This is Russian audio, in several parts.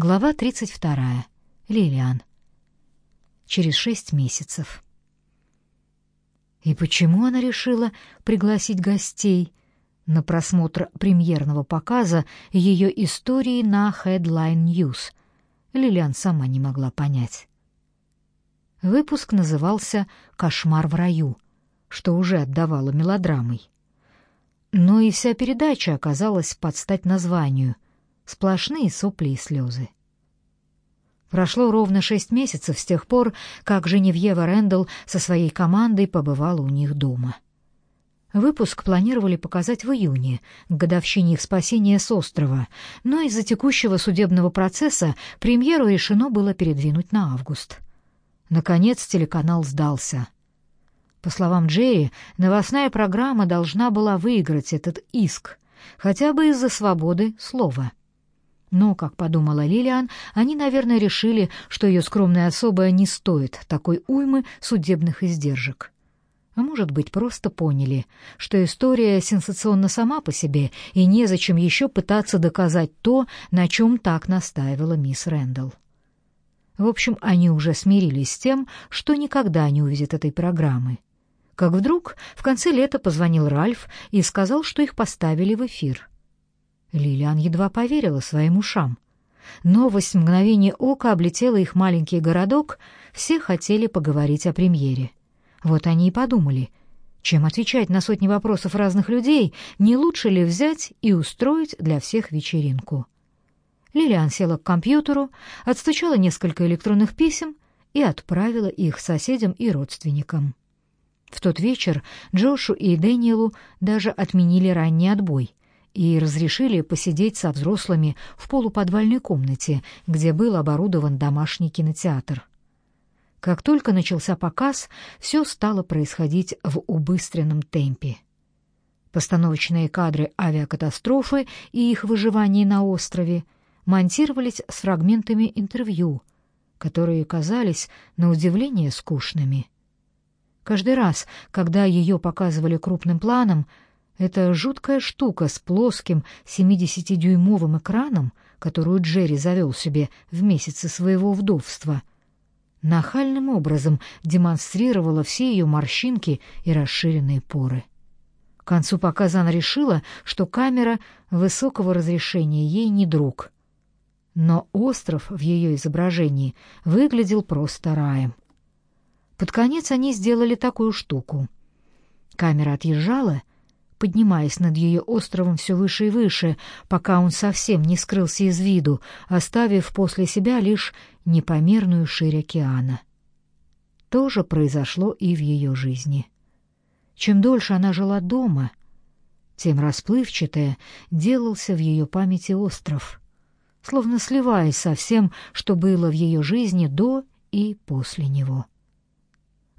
Глава 32. Лилиан. Через шесть месяцев. И почему она решила пригласить гостей на просмотр премьерного показа ее истории на Headline News? Лилиан сама не могла понять. Выпуск назывался «Кошмар в раю», что уже отдавало мелодрамой. Но и вся передача оказалась под стать названию — Сплошные сопли и слезы. Прошло ровно шесть месяцев с тех пор, как Женевьева Рэндалл со своей командой побывала у них дома. Выпуск планировали показать в июне, к годовщине их спасения с острова, но из-за текущего судебного процесса премьеру решено было передвинуть на август. Наконец телеканал сдался. По словам Джерри, новостная программа должна была выиграть этот иск, хотя бы из-за свободы слова. Но, как подумала Лилиан, они, наверное, решили, что ее скромная особа не стоит такой уймы судебных издержек. А может быть, просто поняли, что история сенсационна сама по себе, и незачем еще пытаться доказать то, на чем так настаивала мисс Рэндалл. В общем, они уже смирились с тем, что никогда не увидят этой программы. Как вдруг в конце лета позвонил Ральф и сказал, что их поставили в эфир. Лилиан едва поверила своим ушам. Новость в мгновение ока облетела их маленький городок, все хотели поговорить о премьере. Вот они и подумали, чем отвечать на сотни вопросов разных людей, не лучше ли взять и устроить для всех вечеринку. Лилиан села к компьютеру, отстучала несколько электронных писем и отправила их соседям и родственникам. В тот вечер Джошу и Дэниелу даже отменили ранний отбой и разрешили посидеть со взрослыми в полуподвальной комнате, где был оборудован домашний кинотеатр. Как только начался показ, все стало происходить в убыстренном темпе. Постановочные кадры авиакатастрофы и их выживания на острове монтировались с фрагментами интервью, которые казались на удивление скучными. Каждый раз, когда ее показывали крупным планом, эта жуткая штука с плоским 70-дюймовым экраном, которую Джерри завел себе в месяце своего вдовства, нахальным образом демонстрировала все ее морщинки и расширенные поры. К концу показа она решила, что камера высокого разрешения ей не друг. Но остров в ее изображении выглядел просто раем. Под конец они сделали такую штуку. Камера отъезжала, поднимаясь над ее островом все выше и выше, пока он совсем не скрылся из виду, оставив после себя лишь непомерную ширь океана. То же произошло и в ее жизни. Чем дольше она жила дома, тем расплывчатее делался в ее памяти остров, словно сливаясь со всем, что было в ее жизни до и после него.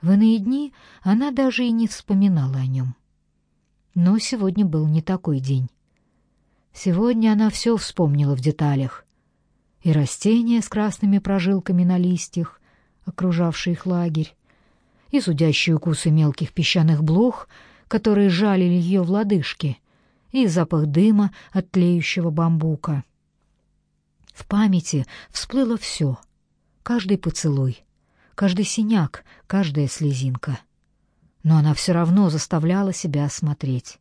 В иные дни она даже и не вспоминала о нем. Но сегодня был не такой день. Сегодня она все вспомнила в деталях. И растения с красными прожилками на листьях, окружавшие их лагерь, и зудящие укусы мелких песчаных блох, которые жалили ее в лодыжки, и запах дыма от тлеющего бамбука. В памяти всплыло все, каждый поцелуй, каждый синяк, каждая слезинка — но она все равно заставляла себя осмотреть.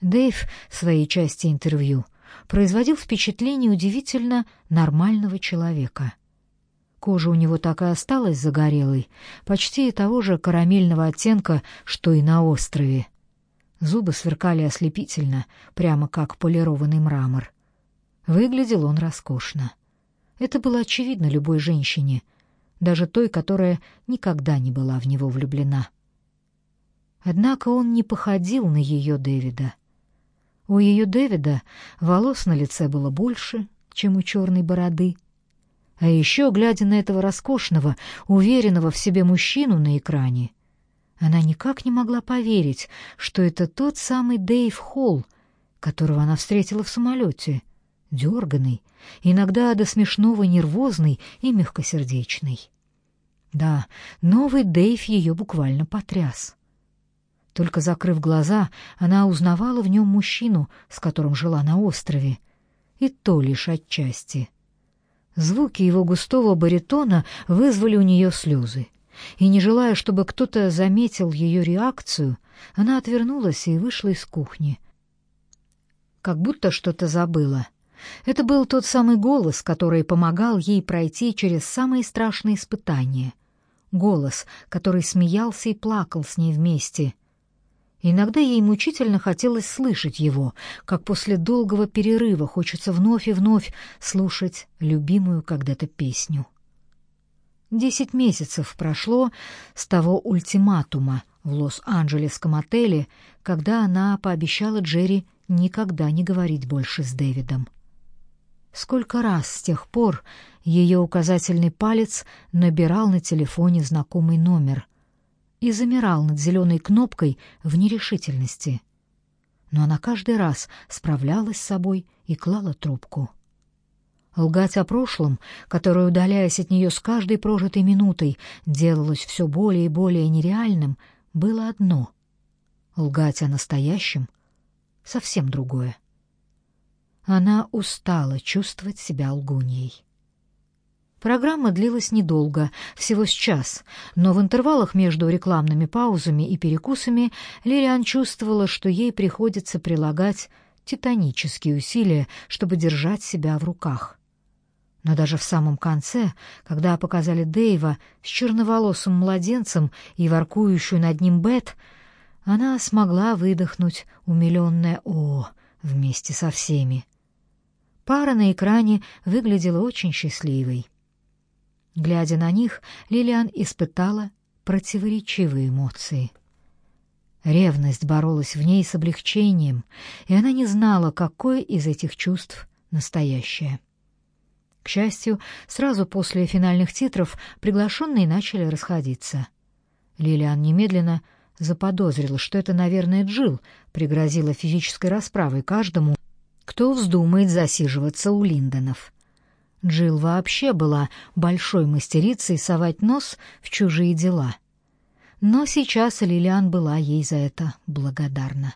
Дэйв в своей части интервью производил впечатление удивительно нормального человека. Кожа у него так и осталась загорелой, почти того же карамельного оттенка, что и на острове. Зубы сверкали ослепительно, прямо как полированный мрамор. Выглядел он роскошно. Это было очевидно любой женщине, даже той, которая никогда не была в него влюблена. Однако он не походил на ее Дэвида. У ее Дэвида волос на лице было больше, чем у черной бороды. А еще, глядя на этого роскошного, уверенного в себе мужчину на экране, она никак не могла поверить, что это тот самый Дэйв Холл, которого она встретила в самолете, дерганный, иногда до смешного нервозный и мягкосердечный. Да, новый Дэйв ее буквально потряс. Только закрыв глаза, она узнавала в нем мужчину, с которым жила на острове. И то лишь отчасти. Звуки его густого баритона вызвали у нее слезы. И не желая, чтобы кто-то заметил ее реакцию, она отвернулась и вышла из кухни. Как будто что-то забыла. Это был тот самый голос, который помогал ей пройти через самые страшные испытания. Голос, который смеялся и плакал с ней вместе — Иногда ей мучительно хотелось слышать его, как после долгого перерыва хочется вновь и вновь слушать любимую когда-то песню. Десять месяцев прошло с того ультиматума в Лос-Анджелесском отеле, когда она пообещала Джерри никогда не говорить больше с Дэвидом. Сколько раз с тех пор ее указательный палец набирал на телефоне знакомый номер — и замирал над зеленой кнопкой в нерешительности. Но она каждый раз справлялась с собой и клала трубку. Лгать о прошлом, которое, удаляясь от нее с каждой прожитой минутой, делалось все более и более нереальным, было одно. Лгать о настоящем — совсем другое. Она устала чувствовать себя лгуньей. Программа длилась недолго, всего с час, но в интервалах между рекламными паузами и перекусами Лилиан чувствовала, что ей приходится прилагать титанические усилия, чтобы держать себя в руках. Но даже в самом конце, когда показали Дэйва с черноволосым младенцем и воркующую над ним Бет, она смогла выдохнуть умиленное «О» вместе со всеми. Пара на экране выглядела очень счастливой. Глядя на них, Лилиан испытала противоречивые эмоции. Ревность боролась в ней с облегчением, и она не знала, какое из этих чувств настоящее. К счастью, сразу после финальных титров приглашенные начали расходиться. Лилиан немедленно заподозрила, что это, наверное, Джил пригрозила физической расправой каждому, кто вздумает засиживаться у Линдонов. Джилл вообще была большой мастерицей совать нос в чужие дела. Но сейчас Лилиан была ей за это благодарна.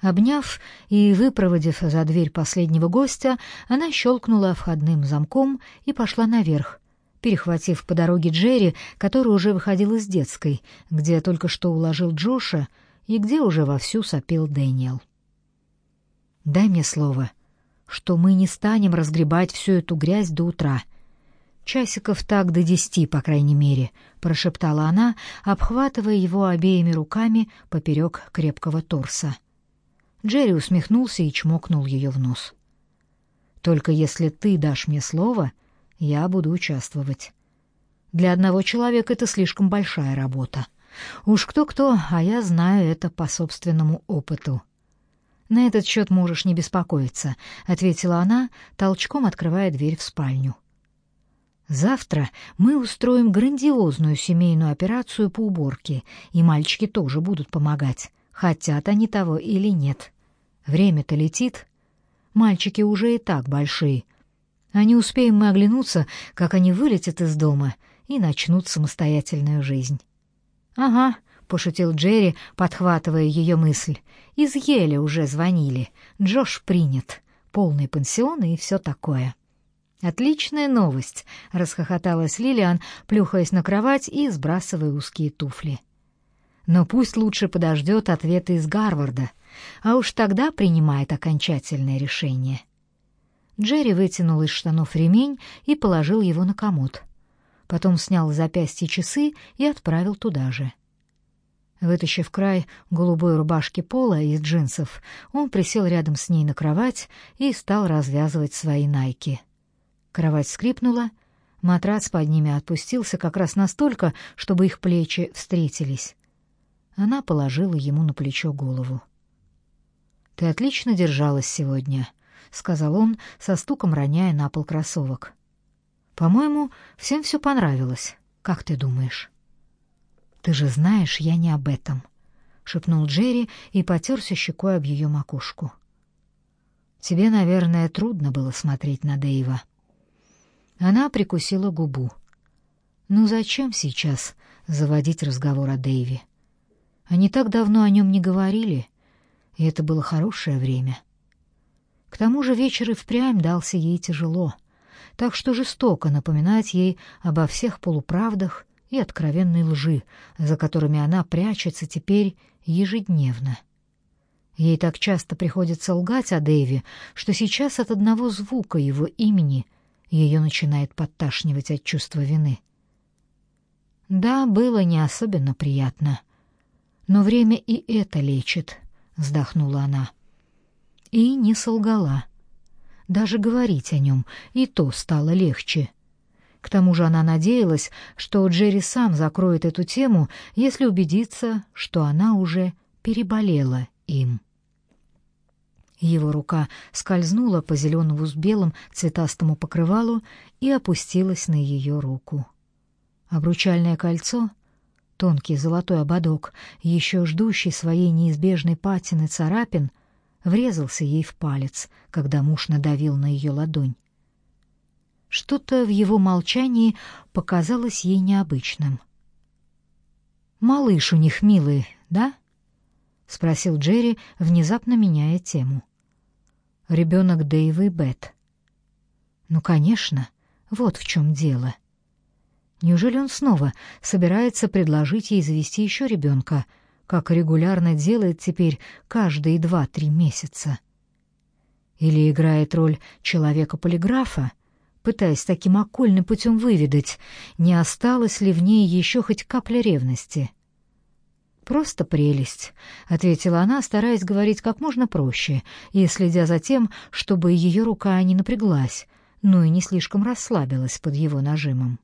Обняв и выпроводив за дверь последнего гостя, она щелкнула входным замком и пошла наверх, перехватив по дороге Джерри, который уже выходил из детской, где только что уложил Джоша и где уже вовсю сопел Дэниел. «Дай мне слово», что мы не станем разгребать всю эту грязь до утра. Часиков так до десяти, по крайней мере, прошептала она, обхватывая его обеими руками поперек крепкого торса. Джерри усмехнулся и чмокнул ее в нос. Только если ты дашь мне слово, я буду участвовать. Для одного человека это слишком большая работа. Уж кто-кто, а я знаю это по собственному опыту. На этот счет можешь не беспокоиться, ответила она, толчком открывая дверь в спальню. Завтра мы устроим грандиозную семейную операцию по уборке, и мальчики тоже будут помогать, хотят они того или нет. Время-то летит. Мальчики уже и так большие. А не успеем мы оглянуться, как они вылетят из дома и начнут самостоятельную жизнь. Ага, — пошутил Джерри, подхватывая ее мысль. «Из Еля уже звонили. Джош принят. Полный пансион и все такое». «Отличная новость!» — расхохоталась Лилиан, плюхаясь на кровать и сбрасывая узкие туфли. «Но пусть лучше подождет ответа из Гарварда, а уж тогда принимает окончательное решение». Джерри вытянул из штанов ремень и положил его на комод. Потом снял с запястья часы и отправил туда же. Вытащив край голубой рубашки пола из джинсов, он присел рядом с ней на кровать и стал развязывать свои найки. Кровать скрипнула, матрас под ними отпустился как раз настолько, чтобы их плечи встретились. Она положила ему на плечо голову. «Ты отлично держалась сегодня», — сказал он, со стуком роняя на пол кроссовок. «По-моему, всем все понравилось. Как ты думаешь?» «Ты же знаешь, я не об этом», — шепнул Джерри и потерся щекой об ее макушку. «Тебе, наверное, трудно было смотреть на Дэйва». Она прикусила губу. «Ну зачем сейчас заводить разговор о Дэйве? Они так давно о нем не говорили, и это было хорошее время. К тому же вечер и впрямь дался ей тяжело. так что жестоко напоминать ей обо всех полуправдах и откровенной лжи, за которыми она прячется теперь ежедневно. Ей так часто приходится лгать о Дэйве, что сейчас от одного звука его имени ее начинает подташнивать от чувства вины. Да, было не особенно приятно, но время и это лечит, вздохнула она. И не солгала. Даже говорить о нем и то стало легче. К тому же она надеялась, что Джерри сам закроет эту тему, если убедится, что она уже переболела им. Его рука скользнула по зеленому с белым цветастому покрывалу и опустилась на ее руку. Обручальное кольцо, тонкий золотой ободок, еще ждущий своей неизбежной патины царапин, врезался ей в палец, когда муж надавил на ее ладонь. Что-то в его молчании показалось ей необычным. «Малыш у них милый, да?» — спросил Джерри, внезапно меняя тему. «Ребенок Дэйвы Бет». «Ну, конечно, вот в чем дело». Неужели он снова собирается предложить ей завести еще ребенка, как регулярно делает теперь каждые два-три месяца? Или играет роль человека-полиграфа, пытаясь таким окольным путем выведать, не осталось ли в ней еще хоть капля ревности? «Просто прелесть», — ответила она, стараясь говорить как можно проще и следя за тем, чтобы ее рука не напряглась, но и не слишком расслабилась под его нажимом.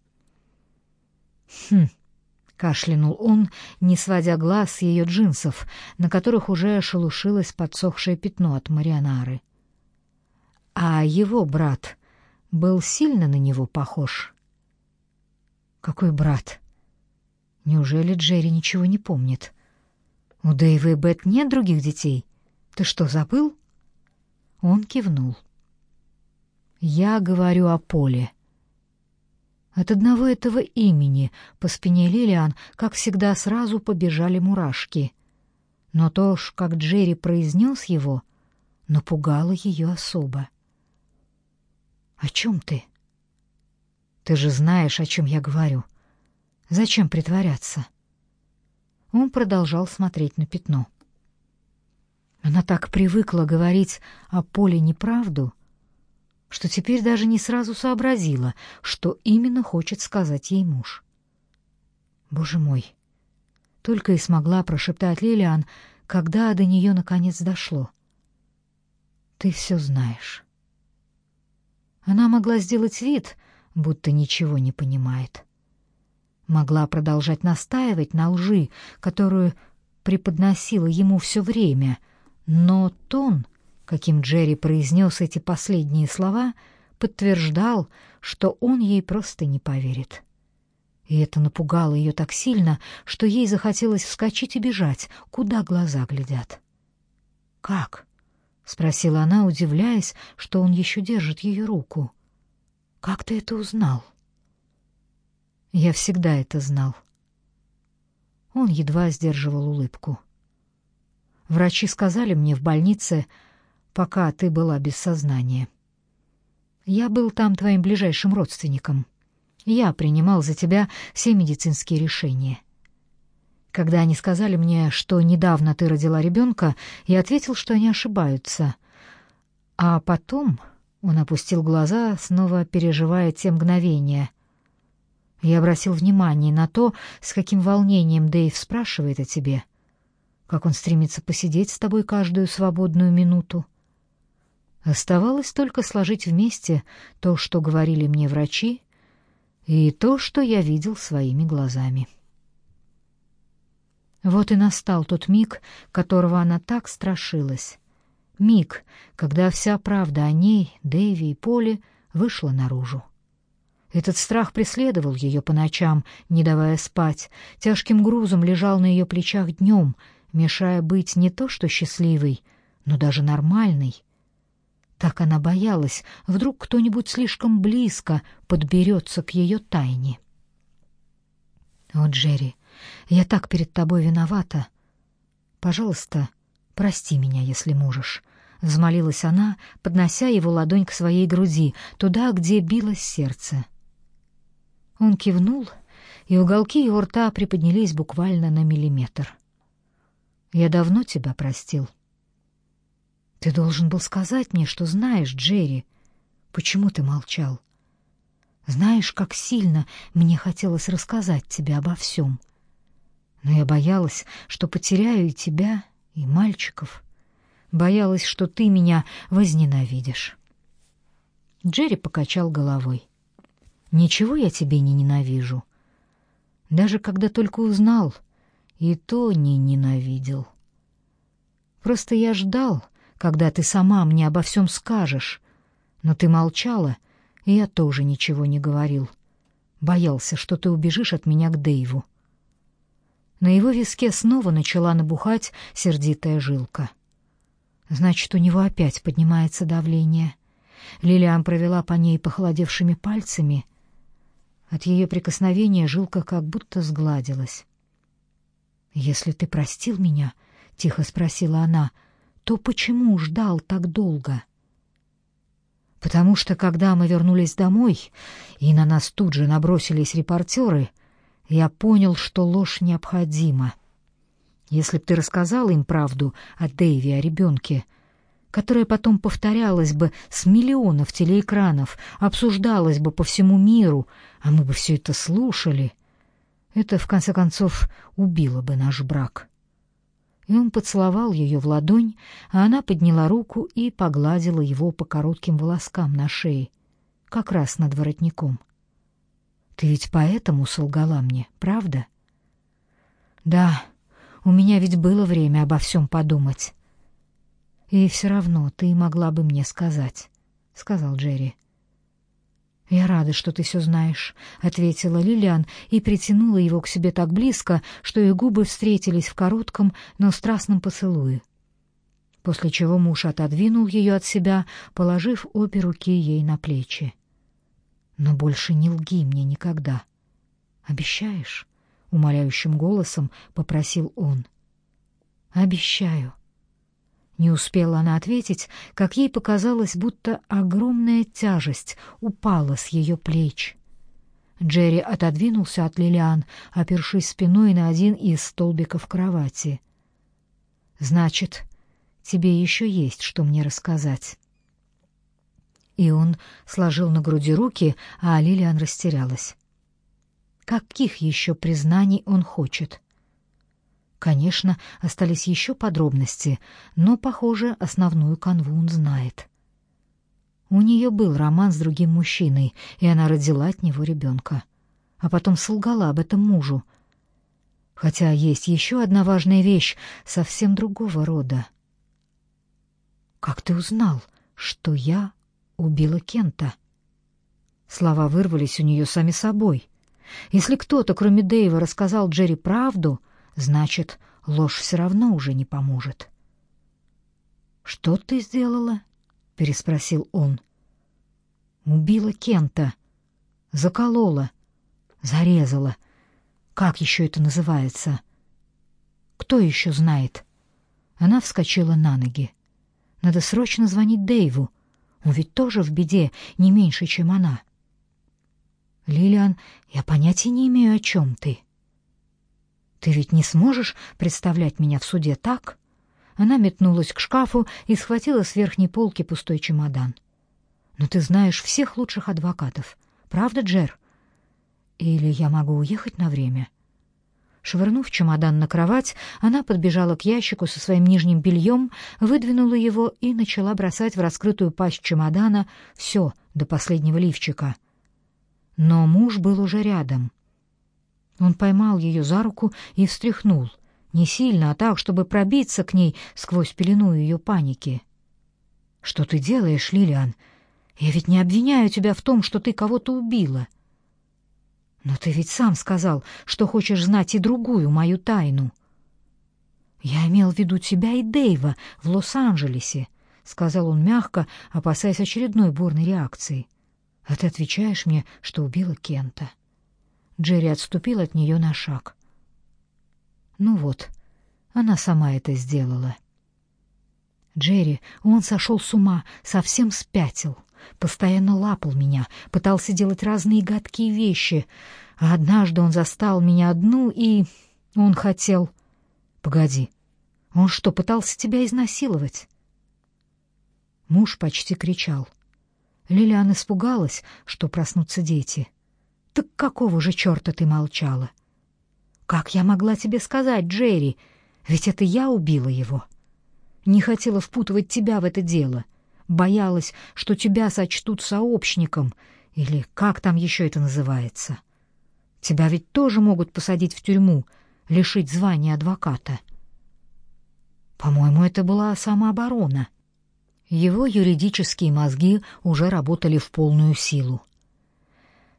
«Хм», — кашлянул он, не сводя глаз с ее джинсов, на которых уже шелушилось подсохшее пятно от марионары. «А его брат был сильно на него похож?» «Какой брат?» Неужели Джерри ничего не помнит? У Дэйва и Бет нет других детей. Ты что, забыл? Он кивнул. Я говорю о Поле. От одного этого имени по спине Лилиан, как всегда, сразу побежали мурашки. Но то ж, как Джерри произнес его, напугало ее особо. «О чем ты?» «Ты же знаешь, о чем я говорю. Зачем притворяться?» Он продолжал смотреть на пятно. Она так привыкла говорить о Поле неправду, что теперь даже не сразу сообразила, что именно хочет сказать ей муж. Боже мой, только и смогла прошептать Лилиан, когда до нее наконец дошло. Ты все знаешь. Она могла сделать вид, будто ничего не понимает. Могла продолжать настаивать на лжи, которую преподносила ему все время, но тон каким Джерри произнес эти последние слова, подтверждал, что он ей просто не поверит. И это напугало ее так сильно, что ей захотелось вскочить и бежать, куда глаза глядят. «Как?» — спросила она, удивляясь, что он еще держит ее руку. «Как ты это узнал?» «Я всегда это знал». Он едва сдерживал улыбку. Врачи сказали мне в больнице, пока ты была без сознания. Я был там твоим ближайшим родственником. Я принимал за тебя все медицинские решения. Когда они сказали мне, что недавно ты родила ребенка, я ответил, что они ошибаются. А потом он опустил глаза, снова переживая те мгновения. Я обратил внимание на то, с каким волнением Дэйв спрашивает о тебе, как он стремится посидеть с тобой каждую свободную минуту. Оставалось только сложить вместе то, что говорили мне врачи, и то, что я видел своими глазами. Вот и настал тот миг, которого она так страшилась. Миг, когда вся правда о ней, Дэви и Поле вышла наружу. Этот страх преследовал ее по ночам, не давая спать, тяжким грузом лежал на ее плечах днем, мешая быть не то что счастливой, но даже нормальной. Так она боялась, вдруг кто-нибудь слишком близко подберется к ее тайне. «О, Джерри, я так перед тобой виновата. Пожалуйста, прости меня, если можешь», —— взмолилась она, поднося его ладонь к своей груди, туда, где билось сердце. Он кивнул, и уголки его рта приподнялись буквально на миллиметр. «Я давно тебя простил». «Ты должен был сказать мне, что знаешь, Джерри. Почему ты молчал? Знаешь, как сильно мне хотелось рассказать тебе обо всем. Но я боялась, что потеряю и тебя, и мальчиков. Боялась, что ты меня возненавидишь». Джерри покачал головой. «Ничего я тебе не ненавижу. Даже когда только узнал, и то не ненавидел. Просто я ждал, когда ты сама мне обо всем скажешь. Но ты молчала, и я тоже ничего не говорил. Боялся, что ты убежишь от меня к Дэйву. На его виске снова начала набухать сердитая жилка. Значит, у него опять поднимается давление. Лилиан провела по ней похолодевшими пальцами. От ее прикосновения жилка как будто сгладилась. «Если ты простил меня, — тихо спросила она, — то почему ждал так долго? Потому что, когда мы вернулись домой, и на нас тут же набросились репортеры, я понял, что ложь необходима. Если б ты рассказал им правду о Дэйве, о ребенке, которая потом повторялась бы с миллионов телеэкранов, обсуждалась бы по всему миру, а мы бы все это слушали, это, в конце концов, убило бы наш брак и он поцеловал ее в ладонь, а она подняла руку и погладила его по коротким волоскам на шее, как раз над воротником. «Ты ведь поэтому солгала мне, правда?» «Да, у меня ведь было время обо всем подумать». «И все равно ты могла бы мне сказать», — сказал Джерри. «Я рада, что ты все знаешь», — ответила Лилиан и притянула его к себе так близко, что их губы встретились в коротком, но страстном поцелуе. После чего муж отодвинул ее от себя, положив обе руки ей на плечи. «Но больше не лги мне никогда. Обещаешь?» — умоляющим голосом попросил он. «Обещаю», не успела она ответить, как ей показалось, будто огромная тяжесть упала с ее плеч. Джерри отодвинулся от Лилиан, опершись спиной на один из столбиков кровати. «Значит, тебе еще есть, что мне рассказать». И он сложил на груди руки, а Лилиан растерялась. Каких еще признаний он хочет? Конечно, остались еще подробности, но, похоже, основную канву он знает. У нее был роман с другим мужчиной, и она родила от него ребенка. А потом солгала об этом мужу. Хотя есть еще одна важная вещь, совсем другого рода. «Как ты узнал, что я убила Кента?» Слова вырвались у нее сами собой. Если кто-то, кроме Дэйва, рассказал Джерри правду — Значит, ложь все равно уже не поможет. «Что ты сделала?» — переспросил он. «Убила Кента. Заколола. Зарезала. Как еще это называется?» «Кто еще знает?» Она вскочила на ноги. «Надо срочно звонить Дэйву. Он ведь тоже в беде, не меньше, чем она». «Лилиан, я понятия не имею, о чем ты». Ты ведь не сможешь представлять меня в суде так? Она метнулась к шкафу и схватила с верхней полки пустой чемодан. Но ты знаешь всех лучших адвокатов. Правда, Джер? Или я могу уехать на время? Швырнув чемодан на кровать, она подбежала к ящику со своим нижним бельем, выдвинула его и начала бросать в раскрытую пасть чемодана все до последнего лифчика. Но муж был уже рядом. Он поймал ее за руку и встряхнул. Не сильно, а так, чтобы пробиться к ней сквозь пелену ее паники. «Что ты делаешь, Лилиан? Я ведь не обвиняю тебя в том, что ты кого-то убила». «Но ты ведь сам сказал, что хочешь знать и другую мою тайну». «Я имел в виду тебя и Дэйва в Лос-Анджелесе», — сказал он мягко, опасаясь очередной бурной реакции. «А ты отвечаешь мне, что убила Кента». Джерри отступил от нее на шаг. Ну вот, она сама это сделала. Джерри, он сошел с ума, совсем спятил. Постоянно лапал меня, пытался делать разные гадкие вещи. А однажды он застал меня одну, и... Он хотел... Погоди, он что, пытался тебя изнасиловать? Муж почти кричал. Лилиан испугалась, что проснутся дети. Так какого же черта ты молчала? Как я могла тебе сказать, Джерри? Ведь это я убила его. Не хотела впутывать тебя в это дело. Боялась, что тебя сочтут сообщником, или как там еще это называется. Тебя ведь тоже могут посадить в тюрьму, лишить звания адвоката. По-моему, это была самооборона. Его юридические мозги уже работали в полную силу.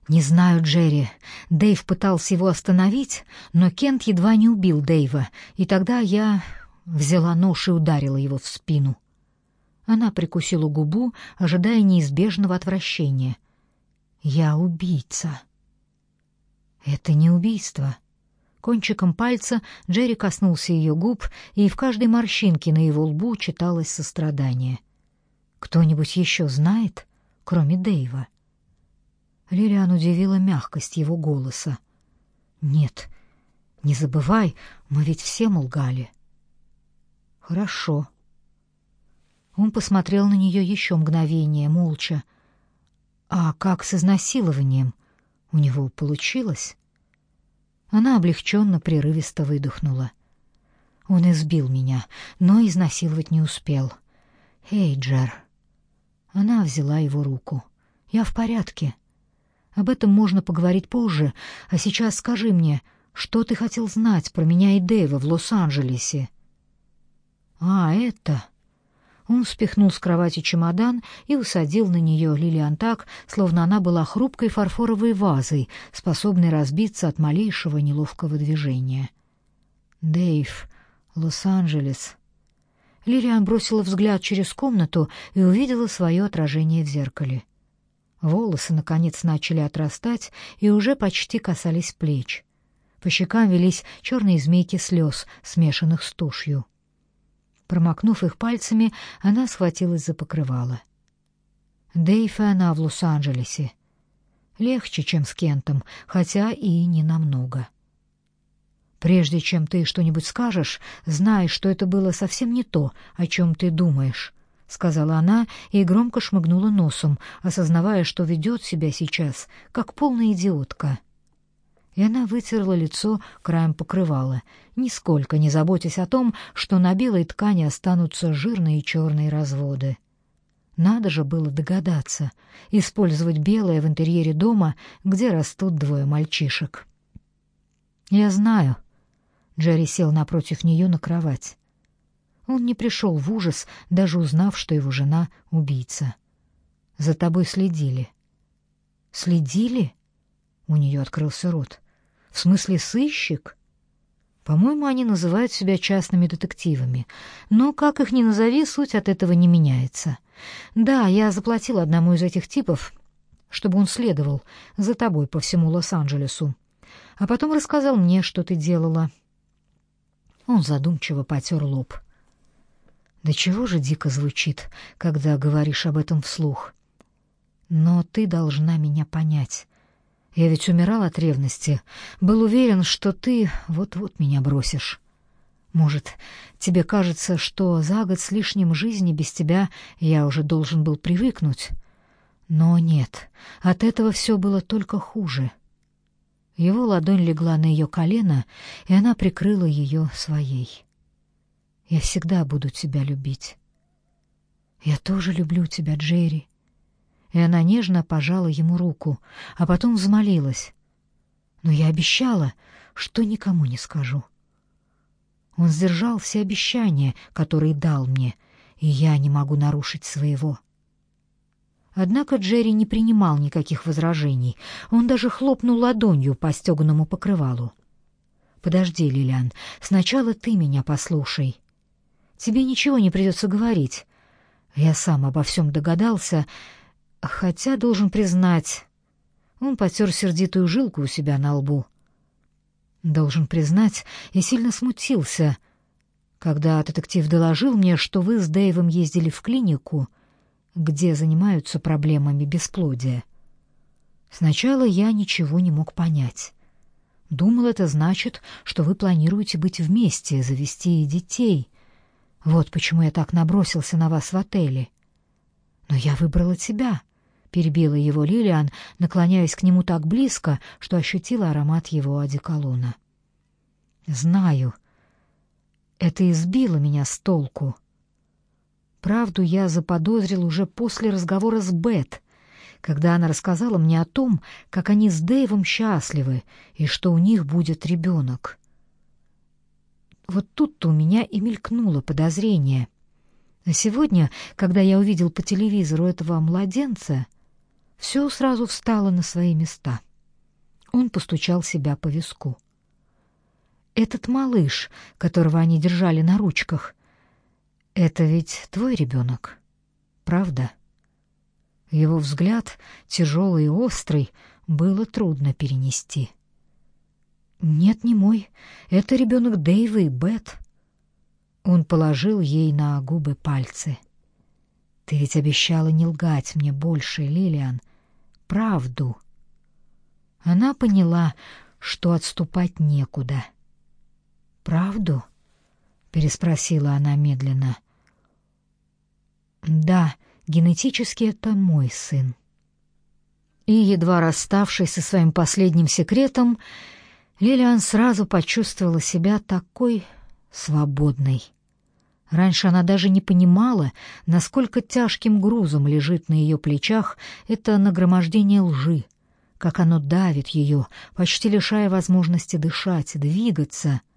Не знаю, Джерри. Дэйв пытался его остановить, но Кент едва не убил Дэйва, и тогда я взяла нож и ударила его в спину. Она прикусила губу, ожидая неизбежного отвращения. Я убийца. Это не убийство. Кончиком пальца Джерри коснулся ее губ, и в каждой морщинке на его лбу читалось сострадание. Кто-нибудь еще знает, кроме Дэйва? Лилиан удивила мягкость его голоса. Нет, не забывай, мы ведь все лгали. Хорошо. Он посмотрел на нее еще мгновение, молча. А как с изнасилованием? У него получилось? Она облегченно, прерывисто выдохнула. Он избил меня, но изнасиловать не успел. «Эй, Джер!» Она взяла его руку. «Я в порядке. Об этом можно поговорить позже, а сейчас скажи мне, что ты хотел знать про меня и Дэйва в Лос-Анджелесе?» «А, это...» Он спихнул с кровати чемодан и усадил на нее Лилиан так, словно она была хрупкой фарфоровой вазой, способной разбиться от малейшего неловкого движения. «Дэйв, Лос-Анджелес». Лилиан бросила взгляд через комнату и увидела свое отражение в зеркале. Волосы, наконец, начали отрастать и уже почти касались плеч. По щекам велись черные змейки слез, смешанных с тушью. Промокнув их пальцами, она схватилась за покрывало. Дейв и она в Лос-Анджелесе. Легче, чем с Кентом, хотя и не намного. Прежде чем ты что-нибудь скажешь, знай, что это было совсем не то, о чем ты думаешь, — сказала она и громко шмыгнула носом, осознавая, что ведет себя сейчас, как полная идиотка. — и она вытерла лицо краем покрывала, нисколько не заботясь о том, что на белой ткани останутся жирные черные разводы. Надо же было догадаться, использовать белое в интерьере дома, где растут двое мальчишек. «Я знаю», — Джерри сел напротив нее на кровать. Он не пришел в ужас, даже узнав, что его жена — убийца. «За тобой следили». «Следили?» — у нее открылся рот. В смысле сыщик? По-моему, они называют себя частными детективами. Но как их ни назови, суть от этого не меняется. Да, я заплатил одному из этих типов, чтобы он следовал за тобой по всему Лос-Анджелесу. А потом рассказал мне, что ты делала. Он задумчиво потер лоб. Да чего же дико звучит, когда говоришь об этом вслух. Но ты должна меня понять. Я ведь умирал от ревности, был уверен, что ты вот-вот меня бросишь. Может, тебе кажется, что за год с лишним жизни без тебя я уже должен был привыкнуть? Но нет, от этого все было только хуже. Его ладонь легла на ее колено, и она прикрыла ее своей. Я всегда буду тебя любить. Я тоже люблю тебя, Джерри и она нежно пожала ему руку, а потом взмолилась. «Но я обещала, что никому не скажу». Он сдержал все обещания, которые дал мне, и я не могу нарушить своего. Однако Джерри не принимал никаких возражений. Он даже хлопнул ладонью по стеганому покрывалу. «Подожди, Лилиан, сначала ты меня послушай. Тебе ничего не придется говорить. Я сам обо всем догадался, Хотя, должен признать, он потер сердитую жилку у себя на лбу. Должен признать, и сильно смутился, когда детектив доложил мне, что вы с Дэйвом ездили в клинику, где занимаются проблемами бесплодия. Сначала я ничего не мог понять. Думал, это значит, что вы планируете быть вместе, завести детей. Вот почему я так набросился на вас в отеле. Но я выбрала тебя, перебила его Лилиан, наклоняясь к нему так близко, что ощутила аромат его одеколона. Знаю, это избило меня с толку. Правду я заподозрил уже после разговора с Бет, когда она рассказала мне о том, как они с Дэйвом счастливы и что у них будет ребенок. Вот тут-то у меня и мелькнуло подозрение. А сегодня, когда я увидел по телевизору этого младенца, все сразу встало на свои места. Он постучал себя по виску. Этот малыш, которого они держали на ручках, это ведь твой ребенок, правда? Его взгляд, тяжелый и острый, было трудно перенести. Нет, не мой. Это ребенок Дэйва и Бет. Он положил ей на губы пальцы. Ты ведь обещала не лгать мне больше, Лилиан. Правду. Она поняла, что отступать некуда. Правду? переспросила она медленно. Да, генетически это мой сын. И едва расставшись со своим последним секретом, Лилиан сразу почувствовала себя такой свободной. Раньше она даже не понимала, насколько тяжким грузом лежит на ее плечах это нагромождение лжи, как оно давит ее, почти лишая возможности дышать, двигаться —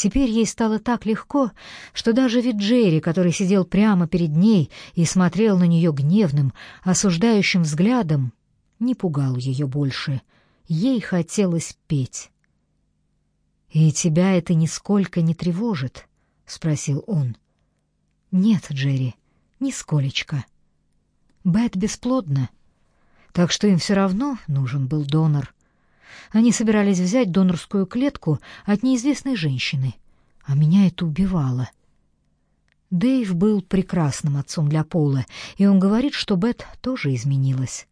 Теперь ей стало так легко, что даже вид Джерри, который сидел прямо перед ней и смотрел на нее гневным, осуждающим взглядом, не пугал ее больше. Ей хотелось петь. «И тебя это нисколько не тревожит?» — спросил он. «Нет, Джерри, нисколечко. Бет бесплодна, так что им все равно нужен был донор». Они собирались взять донорскую клетку от неизвестной женщины, а меня это убивало. Дэйв был прекрасным отцом для Пола, и он говорит, что Бет тоже изменилась.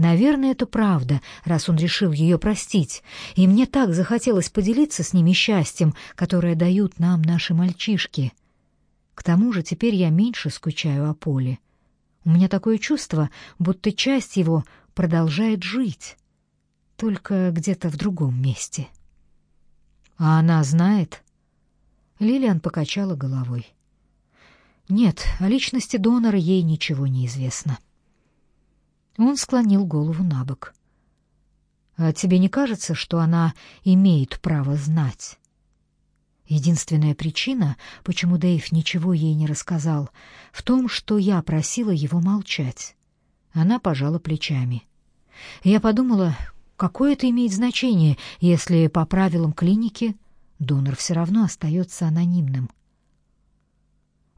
Наверное, это правда, раз он решил ее простить, и мне так захотелось поделиться с ними счастьем, которое дают нам наши мальчишки. К тому же теперь я меньше скучаю о Поле. У меня такое чувство, будто часть его продолжает жить только где-то в другом месте. А она знает? Лилиан покачала головой. Нет, о личности донора ей ничего не известно. Он склонил голову набок. А тебе не кажется, что она имеет право знать? Единственная причина, почему Дэйв ничего ей не рассказал, в том, что я просила его молчать. Она пожала плечами. Я подумала, Какое это имеет значение, если по правилам клиники донор все равно остается анонимным?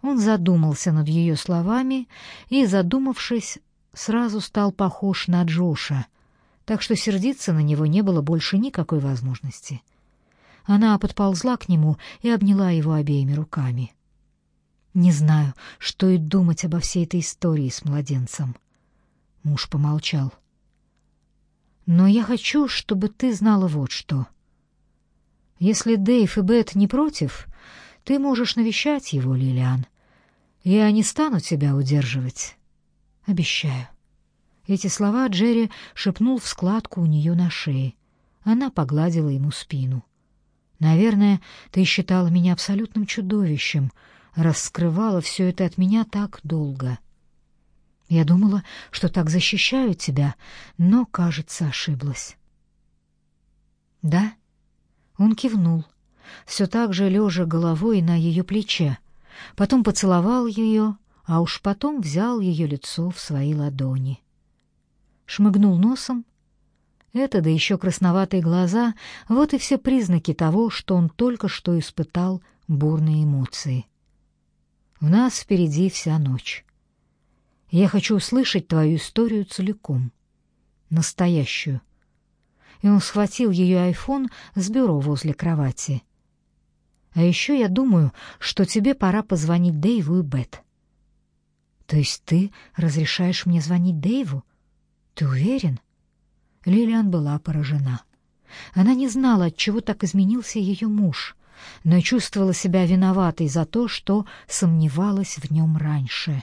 Он задумался над ее словами и, задумавшись, сразу стал похож на Джоша, так что сердиться на него не было больше никакой возможности. Она подползла к нему и обняла его обеими руками. Не знаю, что и думать обо всей этой истории с младенцем. Муж помолчал. Но я хочу, чтобы ты знала вот что. Если Дэйв и Бет не против, ты можешь навещать его, Лилиан. Я не стану тебя удерживать. Обещаю. Эти слова Джерри шепнул в складку у нее на шее. Она погладила ему спину. Наверное, ты считала меня абсолютным чудовищем, раскрывала все это от меня так долго. — я думала, что так защищаю тебя, но, кажется, ошиблась. Да? Он кивнул, все так же лежа головой на ее плече, потом поцеловал ее, а уж потом взял ее лицо в свои ладони. Шмыгнул носом. Это, да еще красноватые глаза, вот и все признаки того, что он только что испытал бурные эмоции. В нас впереди вся ночь. Я хочу услышать твою историю целиком. Настоящую. И он схватил ее айфон с бюро возле кровати. А еще я думаю, что тебе пора позвонить Дэйву и Бет. То есть ты разрешаешь мне звонить Дэйву? Ты уверен? Лилиан была поражена. Она не знала, от чего так изменился ее муж, но чувствовала себя виноватой за то, что сомневалась в нем раньше.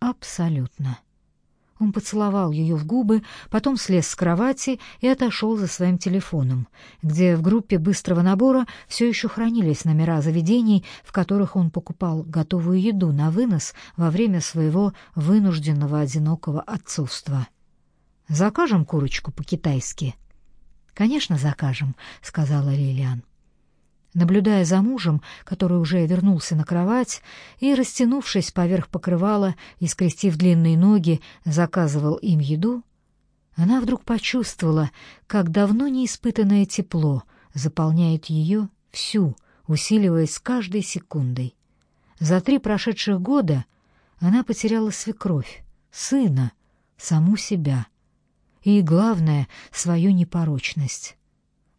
Абсолютно. Он поцеловал ее в губы, потом слез с кровати и отошел за своим телефоном, где в группе быстрого набора все еще хранились номера заведений, в которых он покупал готовую еду на вынос во время своего вынужденного одинокого отцовства. «Закажем курочку по-китайски?» «Конечно, закажем», — сказала Лилиан. Наблюдая за мужем, который уже вернулся на кровать и, растянувшись поверх покрывала и скрестив длинные ноги, заказывал им еду, она вдруг почувствовала, как давно неиспытанное тепло заполняет ее всю, усиливаясь с каждой секундой. За три прошедших года она потеряла свекровь, сына, саму себя и, главное, свою непорочность.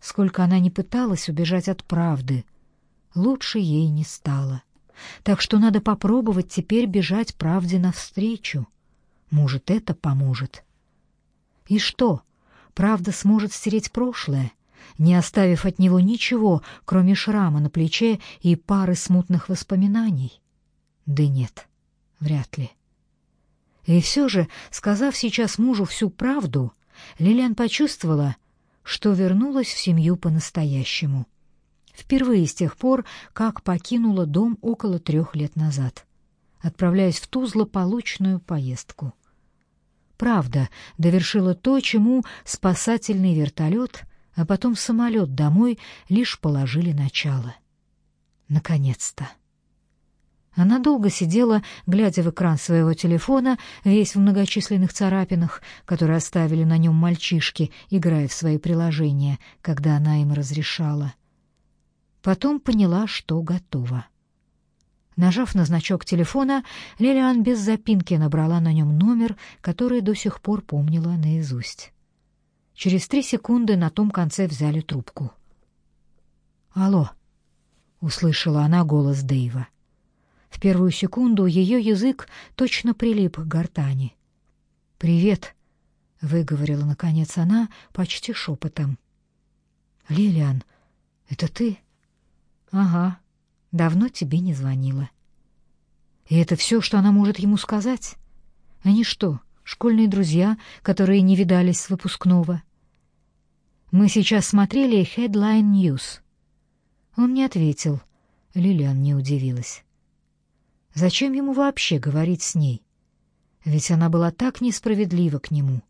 Сколько она не пыталась убежать от правды, лучше ей не стало. Так что надо попробовать теперь бежать правде навстречу. Может, это поможет. И что? Правда сможет стереть прошлое, не оставив от него ничего, кроме шрама на плече и пары смутных воспоминаний? Да нет, вряд ли. И все же, сказав сейчас мужу всю правду, Лилиан почувствовала, что вернулась в семью по-настоящему. Впервые с тех пор, как покинула дом около трех лет назад, отправляясь в ту злополучную поездку. Правда довершила то, чему спасательный вертолет, а потом самолет домой лишь положили начало. Наконец-то! Она долго сидела, глядя в экран своего телефона, весь в многочисленных царапинах, которые оставили на нем мальчишки, играя в свои приложения, когда она им разрешала. Потом поняла, что готова. Нажав на значок телефона, Лилиан без запинки набрала на нем номер, который до сих пор помнила наизусть. Через три секунды на том конце взяли трубку. «Алло», — услышала она голос Дэйва. В первую секунду ее язык точно прилип к гортани. «Привет», — выговорила наконец она почти шепотом. «Лилиан, это ты?» «Ага, давно тебе не звонила». «И это все, что она может ему сказать? Они что, школьные друзья, которые не видались с выпускного?» «Мы сейчас смотрели Headline News». Он не ответил. Лилиан не удивилась. Зачем ему вообще говорить с ней? Ведь она была так несправедлива к нему.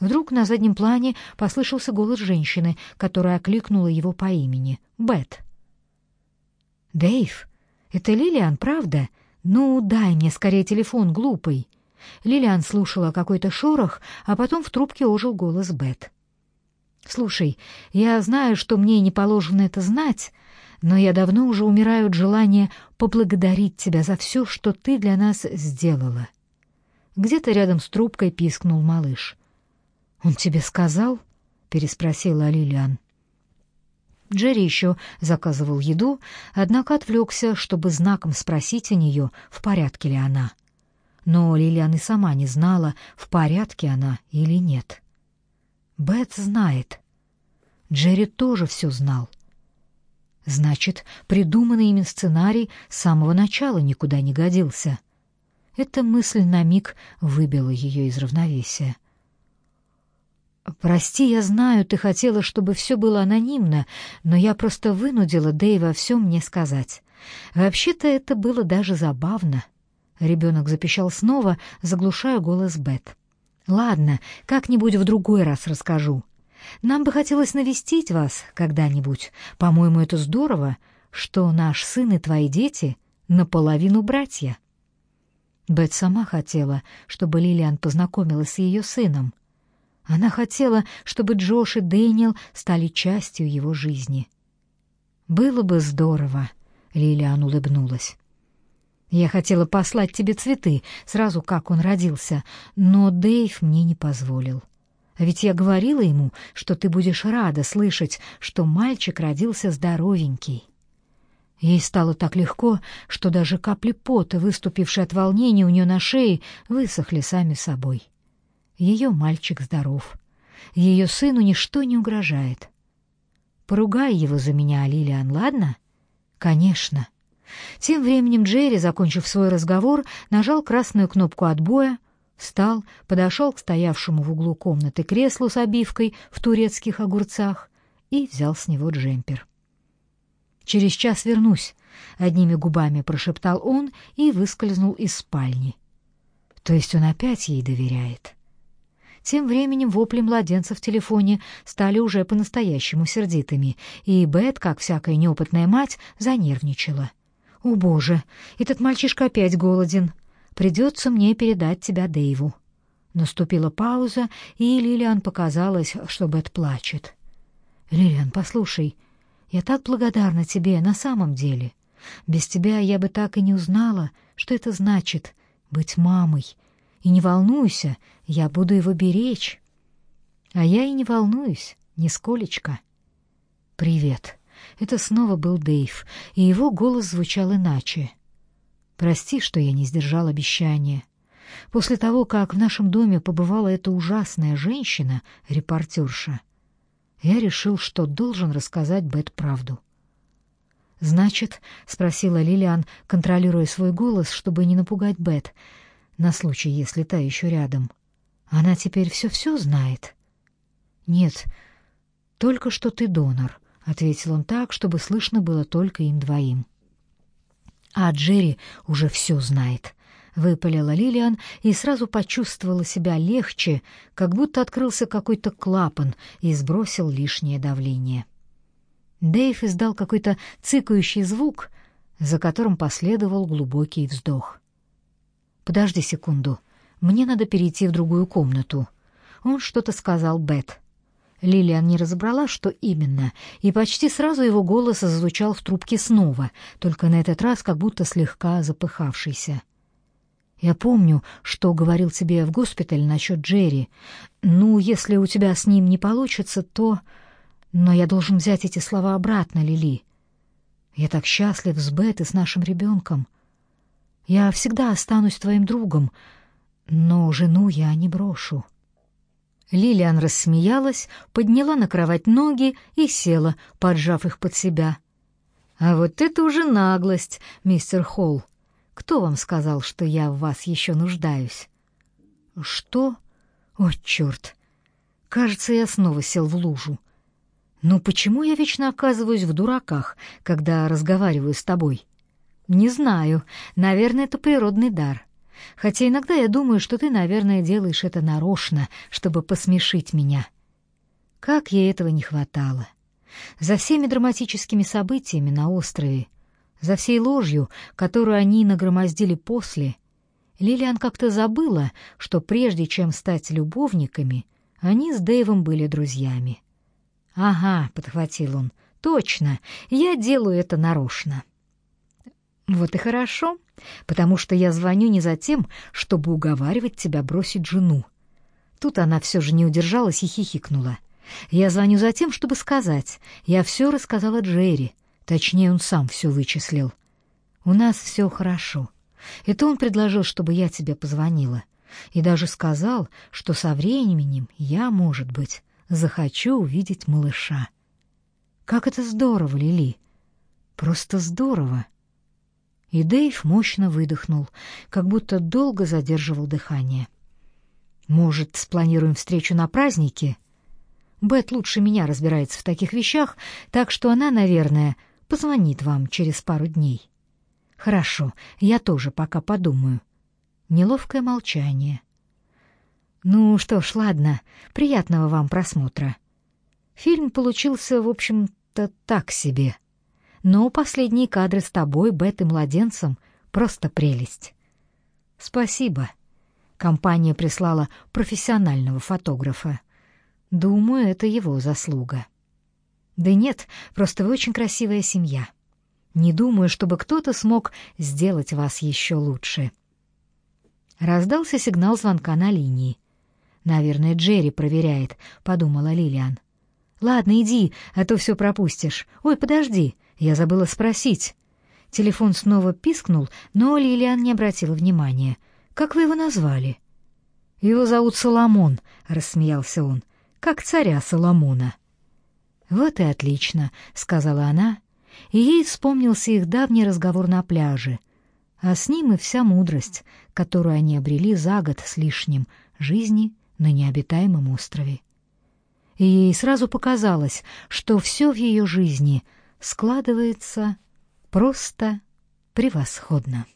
Вдруг на заднем плане послышался голос женщины, которая окликнула его по имени — Бет. «Дэйв, это Лилиан, правда? Ну, дай мне скорее телефон, глупый». Лилиан слушала какой-то шорох, а потом в трубке ожил голос Бет. «Слушай, я знаю, что мне не положено это знать, но я давно уже умираю от желания поблагодарить тебя за все, что ты для нас сделала. Где-то рядом с трубкой пискнул малыш. «Он тебе сказал?» — переспросила Лилиан. Джерри еще заказывал еду, однако отвлекся, чтобы знаком спросить у нее, в порядке ли она. Но Лилиан и сама не знала, в порядке она или нет. Бет знает. Джерри тоже все знал. Значит, придуманный ими сценарий с самого начала никуда не годился. Эта мысль на миг выбила ее из равновесия. «Прости, я знаю, ты хотела, чтобы все было анонимно, но я просто вынудила Дэйва все мне сказать. Вообще-то это было даже забавно». Ребенок запищал снова, заглушая голос Бет. «Ладно, как-нибудь в другой раз расскажу. Нам бы хотелось навестить вас когда-нибудь. По-моему, это здорово, что наш сын и твои дети наполовину братья». Бет сама хотела, чтобы Лилиан познакомилась с ее сыном. Она хотела, чтобы Джош и Дэниел стали частью его жизни. «Было бы здорово», — Лилиан улыбнулась. «Я хотела послать тебе цветы, сразу как он родился, но Дэйв мне не позволил. А ведь я говорила ему, что ты будешь рада слышать, что мальчик родился здоровенький. Ей стало так легко, что даже капли пота, выступившие от волнения у нее на шее, высохли сами собой. Ее мальчик здоров. Ее сыну ничто не угрожает. Поругай его за меня, Лилиан, ладно? Конечно. Тем временем Джерри, закончив свой разговор, нажал красную кнопку отбоя, встал, подошел к стоявшему в углу комнаты креслу с обивкой в турецких огурцах и взял с него джемпер. «Через час вернусь», — одними губами прошептал он и выскользнул из спальни. То есть он опять ей доверяет. Тем временем вопли младенца в телефоне стали уже по-настоящему сердитыми, и Бет, как всякая неопытная мать, занервничала. «О, боже, этот мальчишка опять голоден. Придется мне передать тебя Дэйву». Наступила пауза, и Лилиан показалось, что Бет плачет. «Лилиан, послушай, я так благодарна тебе на самом деле. Без тебя я бы так и не узнала, что это значит быть мамой, и не волнуйся, я буду его беречь. А я и не волнуюсь, нисколечко. Привет. Это снова был Дэйв, и его голос звучал иначе. Прости, что я не сдержал обещания. После того, как в нашем доме побывала эта ужасная женщина, репортерша, я решил, что должен рассказать Бет правду. «Значит?» — спросила Лилиан, контролируя свой голос, чтобы не напугать Бет — на случай, если та еще рядом. Она теперь все-все знает. Нет, только что ты донор, ответил он так, чтобы слышно было только им двоим. А Джерри уже все знает. Выпалила Лилиан и сразу почувствовала себя легче, как будто открылся какой-то клапан и сбросил лишнее давление. Дэйв издал какой-то цыкающий звук, за которым последовал глубокий вздох. «Подожди секунду. Мне надо перейти в другую комнату». Он что-то сказал Бет. Лилиан не разобрала, что именно, и почти сразу его голос зазвучал в трубке снова, только на этот раз как будто слегка запыхавшийся. «Я помню, что говорил тебе в госпитале насчет Джерри. Ну, если у тебя с ним не получится, то... Но я должен взять эти слова обратно, Лили. Я так счастлив с Бет и с нашим ребенком. Я всегда останусь твоим другом, но жену я не брошу». Лилиан рассмеялась, подняла на кровать ноги и села, поджав их под себя. «А вот это уже наглость, мистер Холл. Кто вам сказал, что я в вас еще нуждаюсь?» «Что? О, черт! Кажется, я снова сел в лужу. Ну почему я вечно оказываюсь в дураках, когда разговариваю с тобой?» Не знаю. Наверное, это природный дар. Хотя иногда я думаю, что ты, наверное, делаешь это нарочно, чтобы посмешить меня. Как ей этого не хватало. За всеми драматическими событиями на острове, за всей ложью, которую они нагромоздили после, Лилиан как-то забыла, что прежде чем стать любовниками, они с Дэйвом были друзьями. «Ага», — подхватил он, — «точно, я делаю это нарочно». Вот и хорошо, потому что я звоню не за тем, чтобы уговаривать тебя бросить жену. Тут она все же не удержалась и хихикнула. Я звоню за тем, чтобы сказать. Я все рассказала Джерри. Точнее, он сам все вычислил. У нас все хорошо. Это он предложил, чтобы я тебе позвонила. И даже сказал, что со временем я, может быть, захочу увидеть малыша. Как это здорово, Лили. Просто здорово. И Дэйв мощно выдохнул, как будто долго задерживал дыхание. «Может, спланируем встречу на празднике?» Бет лучше меня разбирается в таких вещах, так что она, наверное, позвонит вам через пару дней. Хорошо, я тоже пока подумаю. Неловкое молчание. Ну что ж, ладно. Приятного вам просмотра. Фильм получился, в общем-то, так себе. Но последние кадры с тобой, Бет и младенцем — просто прелесть. Спасибо. Компания прислала профессионального фотографа. Думаю, это его заслуга. Да нет, просто вы очень красивая семья. Не думаю, чтобы кто-то смог сделать вас еще лучше. Раздался сигнал звонка на линии. Наверное, Джерри проверяет, подумала Лилиан. Ладно, иди, а то все пропустишь. Ой, подожди, я забыла спросить. Телефон снова пискнул, но Лилиан не обратила внимания. «Как вы его назвали?» «Его зовут Соломон», — рассмеялся он, — «как царя Соломона». «Вот и отлично», — сказала она, и ей вспомнился их давний разговор на пляже, а с ним и вся мудрость, которую они обрели за год с лишним жизни на необитаемом острове. И ей сразу показалось, что все в ее жизни складывается просто превосходно.